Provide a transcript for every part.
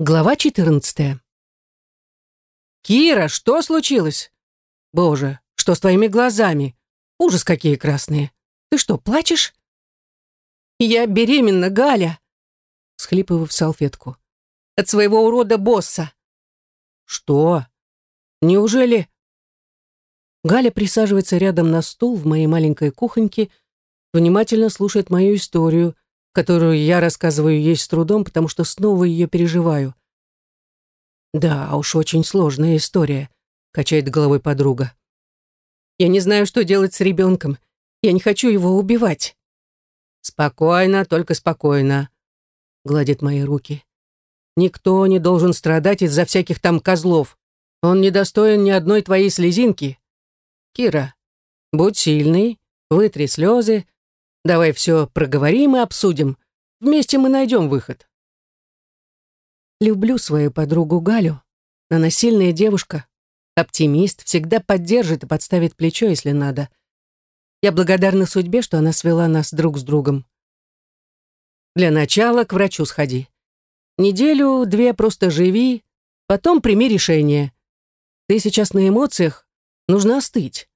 Глава 14. «Кира, что случилось? Боже, что с твоими глазами? Ужас, какие красные! Ты что, плачешь?» «Я беременна, Галя!» Схлипываю в салфетку. «От своего урода-босса!» «Что? Неужели...» Галя присаживается рядом на стул в моей маленькой кухоньке, внимательно слушает мою историю, которую я рассказываю ей с трудом, потому что снова ее переживаю. «Да уж, очень сложная история», — качает головой подруга. «Я не знаю, что делать с ребенком. Я не хочу его убивать». «Спокойно, только спокойно», — гладит мои руки. «Никто не должен страдать из-за всяких там козлов. Он не достоин ни одной твоей слезинки. Кира, будь сильный, вытри слезы, Давай все проговорим и обсудим. Вместе мы найдем выход. Люблю свою подругу Галю. Она сильная девушка, оптимист, всегда поддержит и подставит плечо, если надо. Я благодарна судьбе, что она свела нас друг с другом. Для начала к врачу сходи. Неделю-две просто живи, потом прими решение. Ты сейчас на эмоциях, нужно остыть.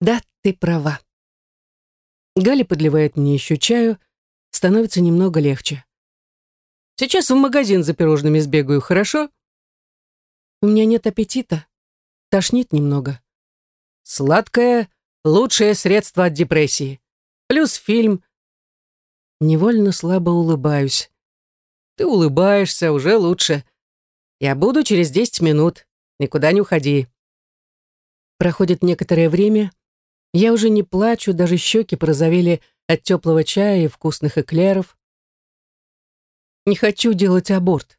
Да, ты права. Галя подливает мне еще чаю, становится немного легче. Сейчас в магазин за пирожными сбегаю, хорошо? У меня нет аппетита. Тошнит немного. Сладкое — лучшее средство от депрессии. Плюс фильм. Невольно слабо улыбаюсь. Ты улыбаешься, уже лучше. Я буду через десять минут. Никуда не уходи. Проходит некоторое время, я уже не плачу, даже щеки порозовели от теплого чая и вкусных эклеров. Не хочу делать аборт.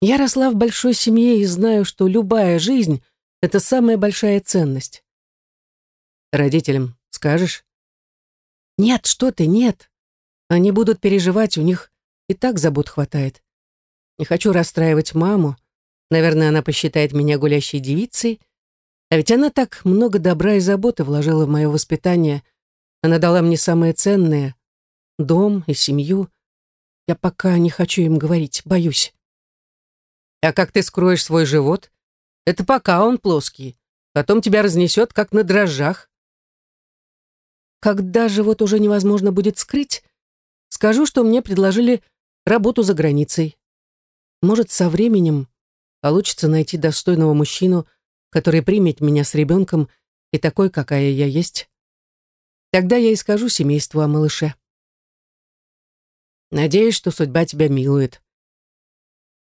Я росла в большой семье и знаю, что любая жизнь — это самая большая ценность. Родителям скажешь? Нет, что ты, нет. Они будут переживать, у них и так забот хватает. Не хочу расстраивать маму. Наверное, она посчитает меня гулящей девицей, а ведь она так много добра и заботы вложила в мое воспитание. Она дала мне самое ценное — дом и семью. Я пока не хочу им говорить, боюсь. А как ты скроешь свой живот? Это пока он плоский. Потом тебя разнесет, как на дрожжах. Когда живот уже невозможно будет скрыть, скажу, что мне предложили работу за границей. Может, со временем получится найти достойного мужчину, который примет меня с ребенком и такой, какая я есть. Тогда я и скажу семейству о малыше. Надеюсь, что судьба тебя милует.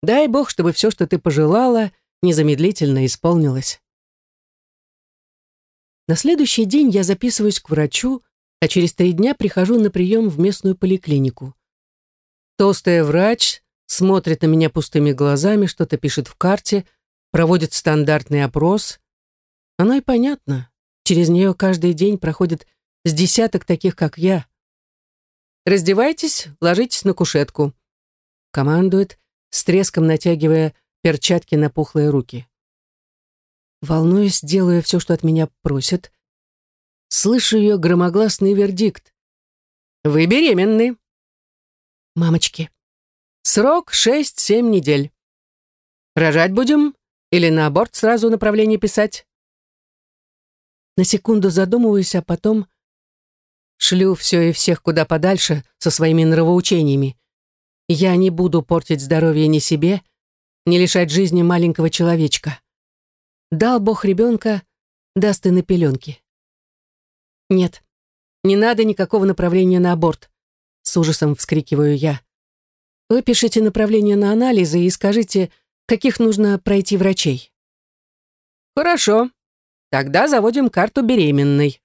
Дай Бог, чтобы все, что ты пожелала, незамедлительно исполнилось. На следующий день я записываюсь к врачу, а через три дня прихожу на прием в местную поликлинику. Толстая врач смотрит на меня пустыми глазами, что-то пишет в карте — проводит стандартный опрос. Оно и понятно. Через нее каждый день проходит с десяток таких, как я. «Раздевайтесь, ложитесь на кушетку», — командует, с треском натягивая перчатки на пухлые руки. Волнуюсь, делаю все, что от меня просят. Слышу ее громогласный вердикт. «Вы беременны». «Мамочки». «Срок шесть-семь недель». «Рожать будем или на аборт сразу направление писать? На секунду задумываюсь, а потом шлю все и всех куда подальше со своими нравоучениями. Я не буду портить здоровье ни себе, ни лишать жизни маленького человечка. Дал Бог ребенка, даст и на пеленки. Нет, не надо никакого направления на аборт, с ужасом вскрикиваю я. Вы пишите направление на анализы и скажите, каких нужно пройти врачей. Хорошо. Тогда заводим карту беременной.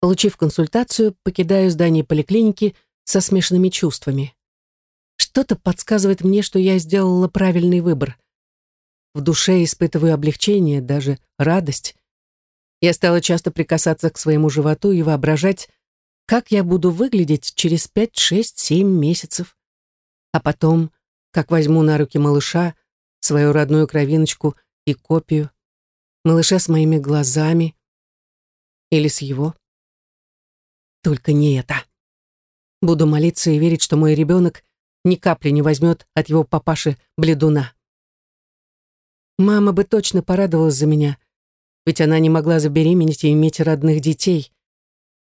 Получив консультацию, покидаю здание поликлиники со смешанными чувствами. Что-то подсказывает мне, что я сделала правильный выбор. В душе испытываю облегчение, даже радость. Я стала часто прикасаться к своему животу и воображать, как я буду выглядеть через пять, шесть, семь месяцев. А потом как возьму на руки малыша, свою родную кровиночку и копию, малыша с моими глазами или с его. Только не это. Буду молиться и верить, что мой ребенок ни капли не возьмет от его папаши-бледуна. Мама бы точно порадовалась за меня, ведь она не могла забеременеть и иметь родных детей.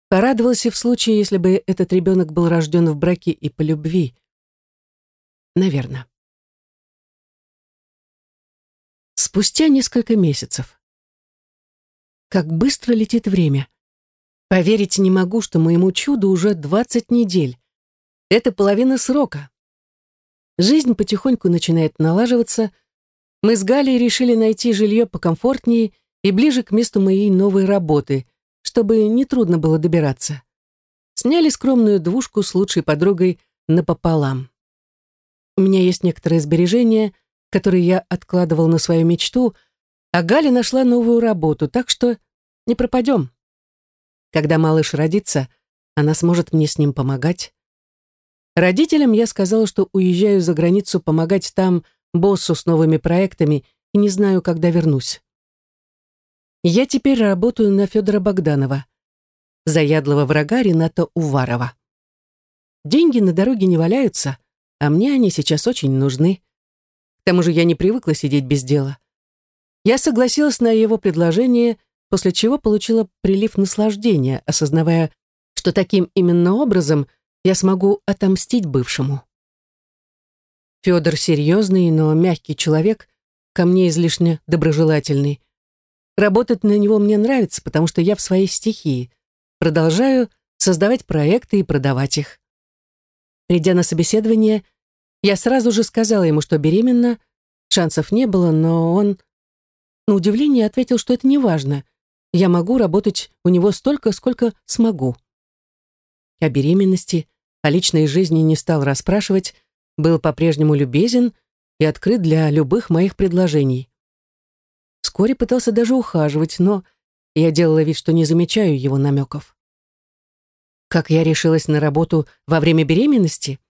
Порадовалась и в случае, если бы этот ребенок был рожден в браке и по любви. Наверное. Спустя несколько месяцев. Как быстро летит время. Поверить не могу, что моему чуду уже 20 недель. Это половина срока. Жизнь потихоньку начинает налаживаться. Мы с Галей решили найти жилье покомфортнее и ближе к месту моей новой работы, чтобы нетрудно было добираться. Сняли скромную двушку с лучшей подругой напополам. У меня есть некоторые сбережения, которые я откладывал на свою мечту, а Галя нашла новую работу, так что не пропадем. Когда малыш родится, она сможет мне с ним помогать. Родителям я сказала, что уезжаю за границу помогать там боссу с новыми проектами и не знаю, когда вернусь. Я теперь работаю на Федора Богданова, заядлого врага Рената Уварова. Деньги на дороге не валяются, а мне они сейчас очень нужны. К тому же я не привыкла сидеть без дела. Я согласилась на его предложение после чего получила прилив наслаждения, осознавая, что таким именно образом я смогу отомстить бывшему. Федор серьезный, но мягкий человек, ко мне излишне доброжелательный. Работать на него мне нравится, потому что я в своей стихии. Продолжаю создавать проекты и продавать их. Придя на собеседование, я сразу же сказала ему, что беременна, шансов не было, но он, на удивление, ответил, что это не важно — я могу работать у него столько, сколько смогу. О беременности, о личной жизни не стал расспрашивать, был по-прежнему любезен и открыт для любых моих предложений. Вскоре пытался даже ухаживать, но я делала вид, что не замечаю его намеков. Как я решилась на работу во время беременности?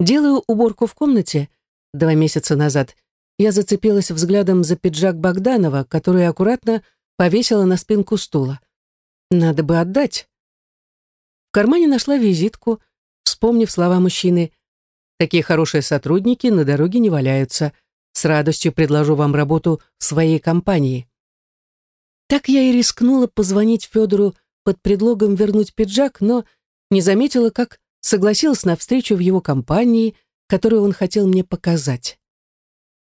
Делаю уборку в комнате два месяца назад. Я зацепилась взглядом за пиджак Богданова, который аккуратно повесила на спинку стула. Надо бы отдать. В кармане нашла визитку, вспомнив слова мужчины. Такие хорошие сотрудники на дороге не валяются. С радостью предложу вам работу в своей компании. Так я и рискнула позвонить Федору под предлогом вернуть пиджак, но не заметила, как согласилась на встречу в его компании, которую он хотел мне показать.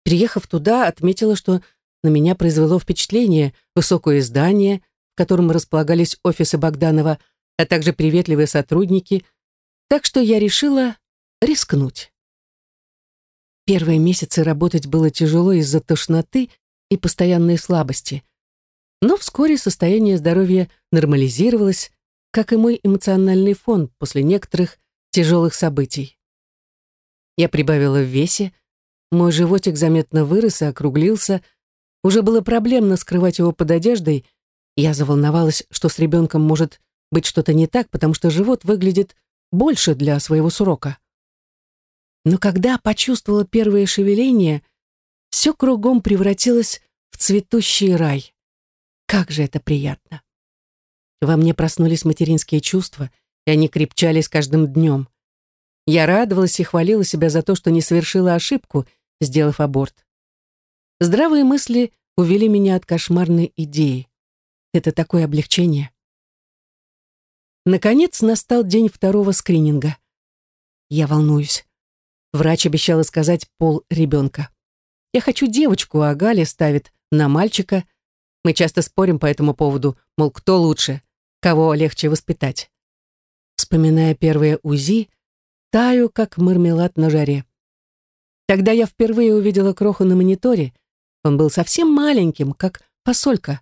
Приехав туда, отметила, что на меня произвело впечатление высокое здание, в котором располагались офисы Богданова, а также приветливые сотрудники, так что я решила рискнуть. Первые месяцы работать было тяжело из-за тошноты и постоянной слабости. Но вскоре состояние здоровья нормализировалось, как и мой эмоциональный фон после некоторых тяжелых событий. Я прибавила в весе, мой животик заметно вырос и округлился, уже было проблемно скрывать его под одеждой, я заволновалась, что с ребенком может быть что-то не так, потому что живот выглядит больше для своего срока. Но когда почувствовала первое шевеление, все кругом превратилось в цветущий рай. Как же это приятно! Во мне проснулись материнские чувства, и они крепчали с каждым днем. Я радовалась и хвалила себя за то, что не совершила ошибку, сделав аборт. Здравые мысли увели меня от кошмарной идеи. Это такое облегчение. Наконец настал день второго скрининга. Я волнуюсь. Врач обещала сказать пол ребенка. Я хочу девочку, а Галя ставит на мальчика. Мы часто спорим по этому поводу, мол, кто лучше, кого легче воспитать. Вспоминая первое УЗИ, таю, как мармелад на жаре. Тогда я впервые увидела кроху на мониторе, он был совсем маленьким, как посолька,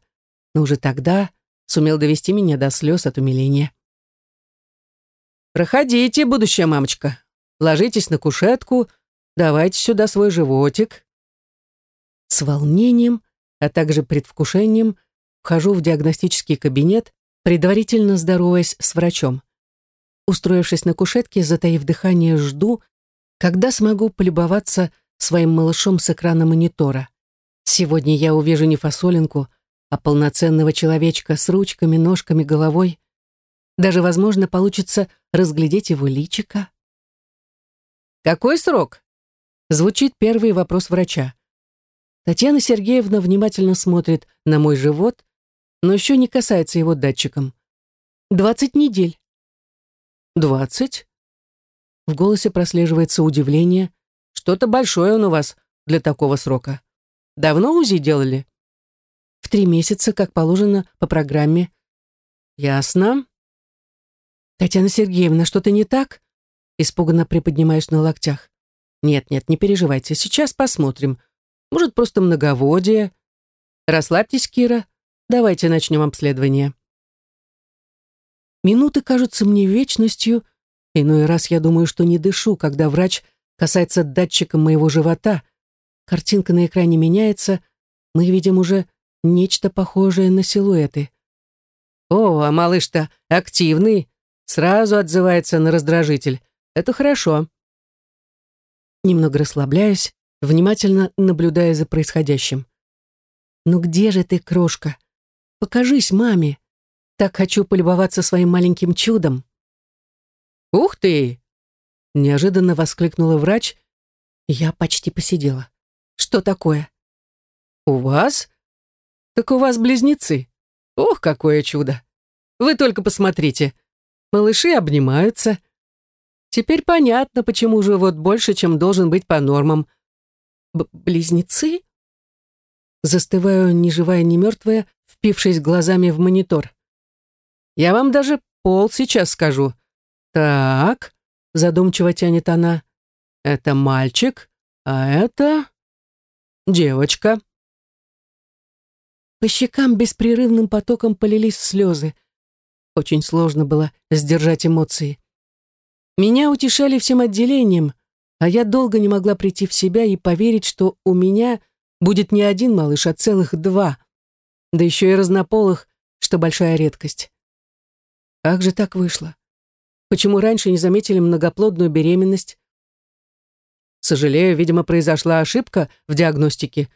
но уже тогда сумел довести меня до слез от умиления. «Проходите, будущая мамочка. Ложитесь на кушетку, давайте сюда свой животик». С волнением, а также предвкушением вхожу в диагностический кабинет, предварительно здороваясь с врачом. Устроившись на кушетке, затаив дыхание, жду, когда смогу полюбоваться своим малышом с экрана монитора. Сегодня я увижу не фасолинку, а полноценного человечка с ручками, ножками, головой. Даже, возможно, получится разглядеть его личико. «Какой срок?» Звучит первый вопрос врача. Татьяна Сергеевна внимательно смотрит на мой живот, но еще не касается его датчиком. «Двадцать недель». «Двадцать?» В голосе прослеживается удивление. «Что-то большое он у вас для такого срока. Давно УЗИ делали?» «В три месяца, как положено по программе». «Ясно». «Татьяна Сергеевна, что-то не так?» Испуганно приподнимаюсь на локтях. «Нет-нет, не переживайте, сейчас посмотрим. Может, просто многоводие. Расслабьтесь, Кира. Давайте начнем обследование. Минуты кажутся мне вечностью. Иной раз я думаю, что не дышу, когда врач касается датчика моего живота. Картинка на экране меняется. Мы видим уже нечто похожее на силуэты. О, а малыш-то активный. Сразу отзывается на раздражитель. Это хорошо. Немного расслабляюсь, внимательно наблюдая за происходящим. «Ну где же ты, крошка? Покажись маме. Так хочу полюбоваться своим маленьким чудом». «Ух ты!» — неожиданно воскликнула врач. Я почти посидела. «Что такое?» «У вас? Так у вас близнецы. Ох, какое чудо! Вы только посмотрите. Малыши обнимаются. Теперь понятно, почему живот больше, чем должен быть по нормам. Близнецы? Застываю, ни живая, ни мертвая, впившись глазами в монитор. Я вам даже пол сейчас скажу. Так, задумчиво тянет она. Это мальчик, а это девочка. По щекам беспрерывным потоком полились слезы. Очень сложно было сдержать эмоции. Меня утешали всем отделением, а я долго не могла прийти в себя и поверить, что у меня будет не один малыш, а целых два. Да еще и разнополых, что большая редкость. Как же так вышло? Почему раньше не заметили многоплодную беременность? Сожалею, видимо, произошла ошибка в диагностике.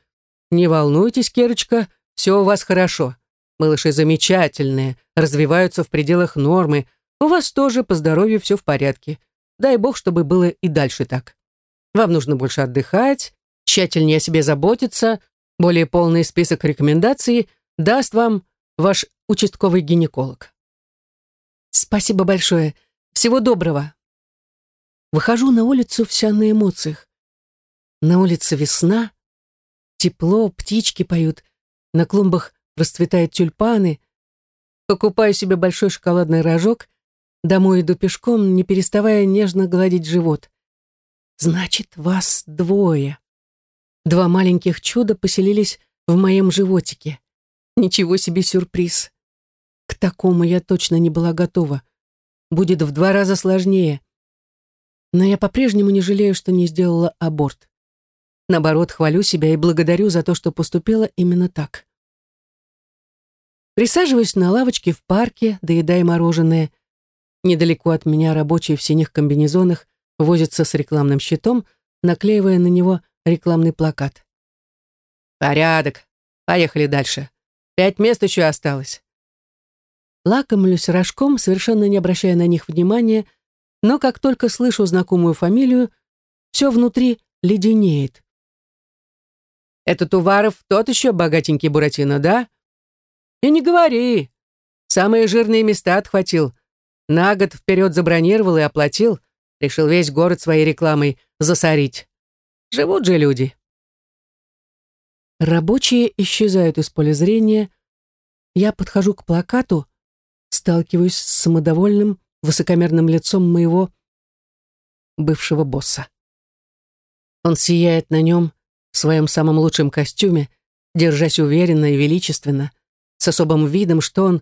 Не волнуйтесь, Керочка, все у вас хорошо. Малыши замечательные, развиваются в пределах нормы. У вас тоже по здоровью все в порядке. Дай бог, чтобы было и дальше так. Вам нужно больше отдыхать, тщательнее о себе заботиться, более полный список рекомендаций даст вам ваш участковый гинеколог. Спасибо большое. Всего доброго. Выхожу на улицу вся на эмоциях. На улице весна, тепло, птички поют, на клумбах расцветают тюльпаны. Покупаю себе большой шоколадный рожок Домой иду пешком, не переставая нежно гладить живот. Значит, вас двое. Два маленьких чуда поселились в моем животике. Ничего себе сюрприз. К такому я точно не была готова. Будет в два раза сложнее. Но я по-прежнему не жалею, что не сделала аборт. Наоборот, хвалю себя и благодарю за то, что поступила именно так. Присаживаюсь на лавочке в парке, доедая мороженое, Недалеко от меня рабочие в синих комбинезонах возятся с рекламным щитом, наклеивая на него рекламный плакат. «Порядок. Поехали дальше. Пять мест еще осталось». Лакомлюсь рожком, совершенно не обращая на них внимания, но как только слышу знакомую фамилию, все внутри леденеет. «Этот Уваров тот еще богатенький Буратино, да?» «И не говори. Самые жирные места отхватил. На год вперед забронировал и оплатил, решил весь город своей рекламой засорить. Живут же люди. Рабочие исчезают из поля зрения. Я подхожу к плакату, сталкиваюсь с самодовольным, высокомерным лицом моего бывшего босса. Он сияет на нем в своем самом лучшем костюме, держась уверенно и величественно, с особым видом, что он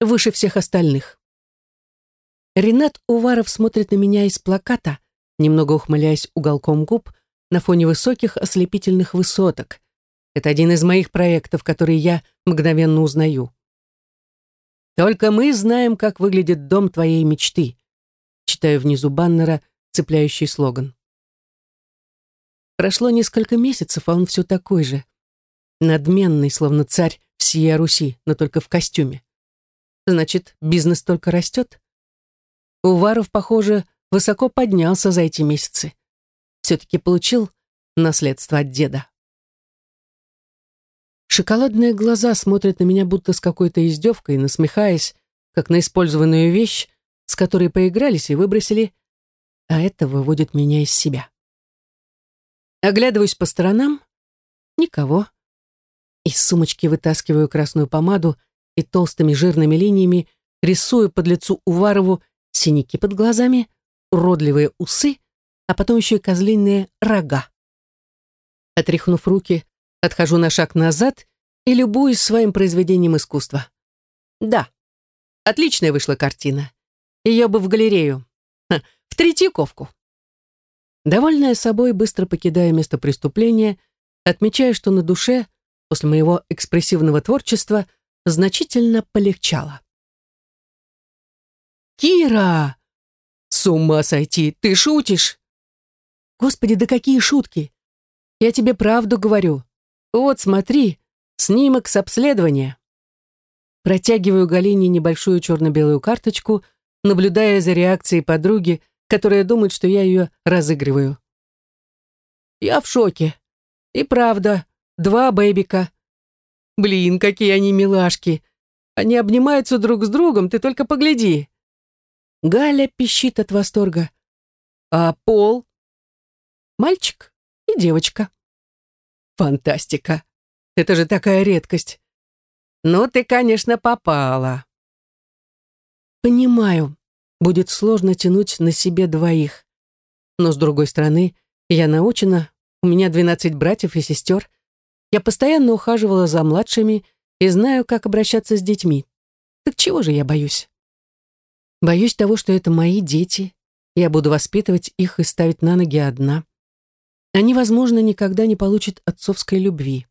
выше всех остальных. Ренат Уваров смотрит на меня из плаката, немного ухмыляясь уголком губ на фоне высоких ослепительных высоток. Это один из моих проектов, который я мгновенно узнаю. «Только мы знаем, как выглядит дом твоей мечты», читаю внизу баннера цепляющий слоган. Прошло несколько месяцев, а он все такой же. Надменный, словно царь всея Руси, но только в костюме. Значит, бизнес только растет? Уваров, похоже, высоко поднялся за эти месяцы. Все-таки получил наследство от деда. Шоколадные глаза смотрят на меня будто с какой-то издевкой, насмехаясь, как на использованную вещь, с которой поигрались и выбросили, а это выводит меня из себя. Оглядываюсь по сторонам. Никого. Из сумочки вытаскиваю красную помаду и толстыми жирными линиями рисую под лицу Уварову синяки под глазами, уродливые усы, а потом еще и козлиные рога. Отряхнув руки, отхожу на шаг назад и любуюсь своим произведением искусства. Да, отличная вышла картина. Ее бы в галерею. Ха, в Третьяковку. Довольная собой, быстро покидая место преступления, отмечая, что на душе, после моего экспрессивного творчества, значительно полегчало. «Кира! С ума сойти! Ты шутишь?» «Господи, да какие шутки! Я тебе правду говорю. Вот, смотри, снимок с обследования». Протягиваю Галине небольшую черно-белую карточку, наблюдая за реакцией подруги, которая думает, что я ее разыгрываю. Я в шоке. И правда, два бэбика. Блин, какие они милашки. Они обнимаются друг с другом, ты только погляди. Галя пищит от восторга. А Пол? Мальчик и девочка. Фантастика. Это же такая редкость. Ну, ты, конечно, попала. Понимаю, будет сложно тянуть на себе двоих. Но, с другой стороны, я научена, у меня 12 братьев и сестер. Я постоянно ухаживала за младшими и знаю, как обращаться с детьми. Так чего же я боюсь? Боюсь того, что это мои дети. Я буду воспитывать их и ставить на ноги одна. Они, возможно, никогда не получат отцовской любви.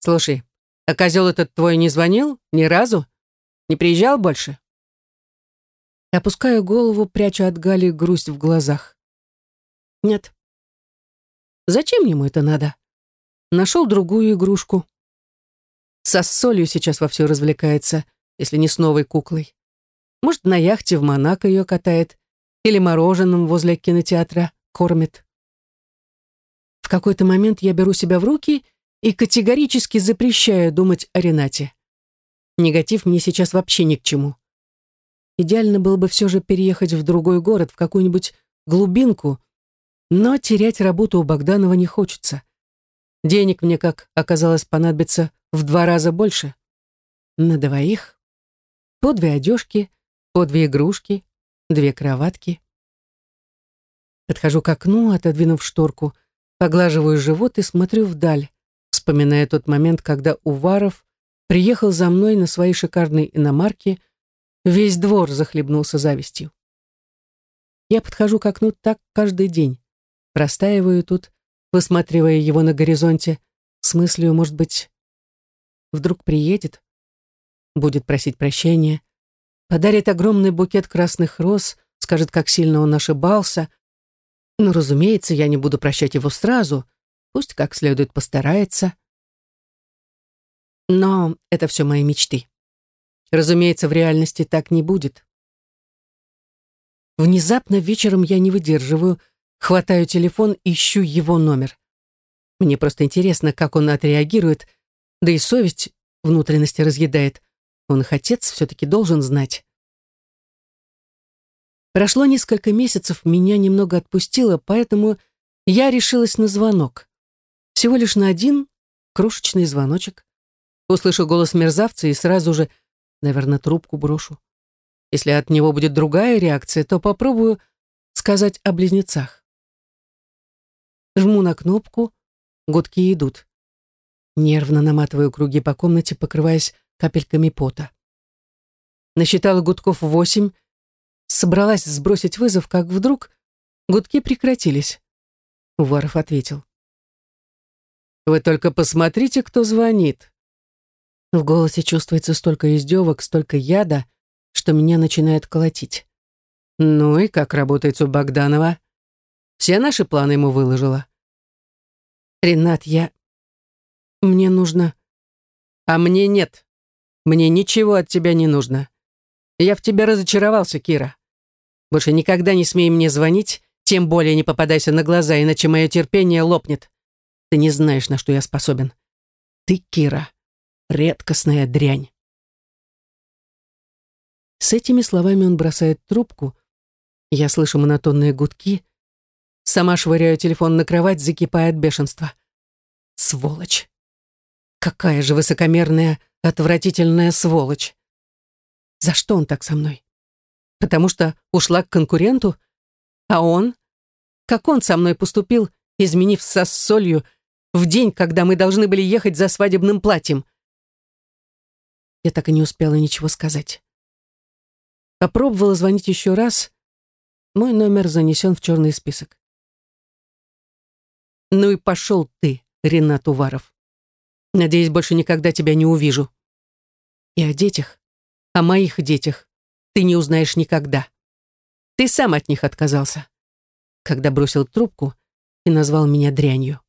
Слушай, а козел этот твой не звонил? Ни разу? Не приезжал больше? Опускаю голову, прячу от Гали грусть в глазах. Нет. Зачем ему это надо? Нашел другую игрушку. Со солью сейчас вовсю развлекается, если не с новой куклой. Может, на яхте в Монако ее катает или мороженым возле кинотеатра кормит. В какой-то момент я беру себя в руки и категорически запрещаю думать о Ренате. Негатив мне сейчас вообще ни к чему. Идеально было бы все же переехать в другой город, в какую-нибудь глубинку, но терять работу у Богданова не хочется. Денег мне, как оказалось, понадобится в два раза больше. На двоих. По две одежки, по две игрушки, две кроватки. Подхожу к окну, отодвинув шторку, поглаживаю живот и смотрю вдаль, вспоминая тот момент, когда Уваров приехал за мной на своей шикарной иномарке Весь двор захлебнулся завистью. Я подхожу к окну так каждый день. Простаиваю тут, высматривая его на горизонте, с мыслью, может быть, вдруг приедет, будет просить прощения, подарит огромный букет красных роз, скажет, как сильно он ошибался. Но, разумеется, я не буду прощать его сразу, пусть как следует постарается. Но это все мои мечты. Разумеется, в реальности так не будет. Внезапно вечером я не выдерживаю, хватаю телефон, ищу его номер. Мне просто интересно, как он отреагирует, да и совесть внутренности разъедает. Он их отец все-таки должен знать. Прошло несколько месяцев, меня немного отпустило, поэтому я решилась на звонок. Всего лишь на один крошечный звоночек. Услышу голос мерзавца и сразу же Наверное, трубку брошу. Если от него будет другая реакция, то попробую сказать о близнецах. Жму на кнопку, гудки идут. Нервно наматываю круги по комнате, покрываясь капельками пота. Насчитала гудков восемь, собралась сбросить вызов, как вдруг гудки прекратились. Уваров ответил. «Вы только посмотрите, кто звонит», в голосе чувствуется столько издевок, столько яда, что меня начинает колотить. Ну и как работает у Богданова? Все наши планы ему выложила. Ренат, я... Мне нужно... А мне нет. Мне ничего от тебя не нужно. Я в тебя разочаровался, Кира. Больше никогда не смей мне звонить, Тем более не попадайся на глаза, иначе мое терпение лопнет. Ты не знаешь, на что я способен. Ты, Кира, редкостная дрянь. С этими словами он бросает трубку. Я слышу монотонные гудки. Сама швыряю телефон на кровать, закипая от бешенства. Сволочь. Какая же высокомерная, отвратительная сволочь. За что он так со мной? Потому что ушла к конкуренту? А он? Как он со мной поступил, изменив со солью в день, когда мы должны были ехать за свадебным платьем? Я так и не успела ничего сказать. Попробовала звонить еще раз. Мой номер занесен в черный список. Ну и пошел ты, Ренат Уваров. Надеюсь, больше никогда тебя не увижу. И о детях, о моих детях ты не узнаешь никогда. Ты сам от них отказался, когда бросил трубку и назвал меня дрянью.